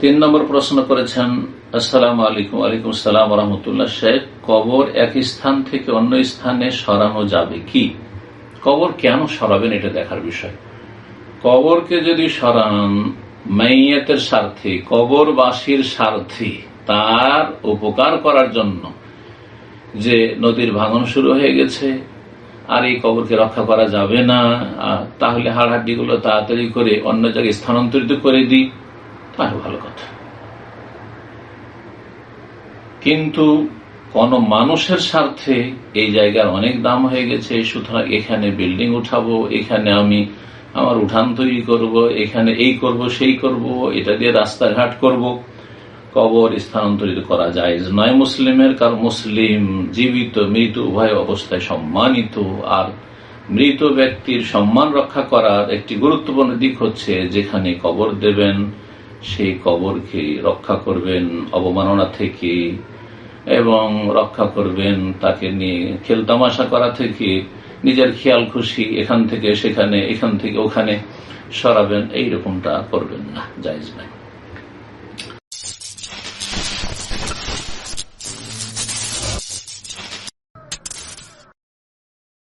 তিন নম্বর প্রশ্ন করেছেন, আসসালাম আলাইকুম আলাইকুম সালাম রহমতুল্লাহ শেখ, কবর এক স্থান থেকে অন্য স্থানে সরানো যাবে কি? কবর কেন সরাবেন এটা দেখার বিষয়। কবরকে যদি সরান, মাইয়াতের স্বার্থে, কবরবাসীর স্বার্থে তার উপকার করার জন্য যে নদীর ভাঙন শুরু হয়ে গেছে, আর এই কবরকে রক্ষা করা যাবে না তাহলে হাড়হাড্ডি গুলো তাড়াতাড়ি করে অন্য জায়গায় স্থানান্তরিত করে দিই। তাহলে ভালো কথা। কিন্তু কোন মানুষের স্বার্থে এই জায়গার অনেক দাম হয়ে গেছে, সুতরাং এখানে বিল্ডিং উঠাবো, এখানে আমি আমার উঠান তৈরি করব, এখানে এই করব, সেই করব, এটা দিয়ে রাস্তাঘাট করব। কবর স্থানান্তরিত করা যায় নয় মুসলিমের, কারণ মুসলিম জীবিত, মৃত, উভয় অবস্থায় সম্মানিত। আর মৃত ব্যক্তির সম্মান রক্ষা করার একটি গুরুত্বপূর্ণ দিক হচ্ছে যেখানে কবর দেবেন সেই কবরকে রক্ষা করবেন অবমাননা থেকে এবং রক্ষা করবেন তাকে নিয়ে খেলতামাশা করা থেকে, নিজের খেয়াল খুশি এখান থেকে, সেখানে, এখান থেকে, ওখানে সরাবেন, এইরকমটা করবেন না, জায়জ নাই।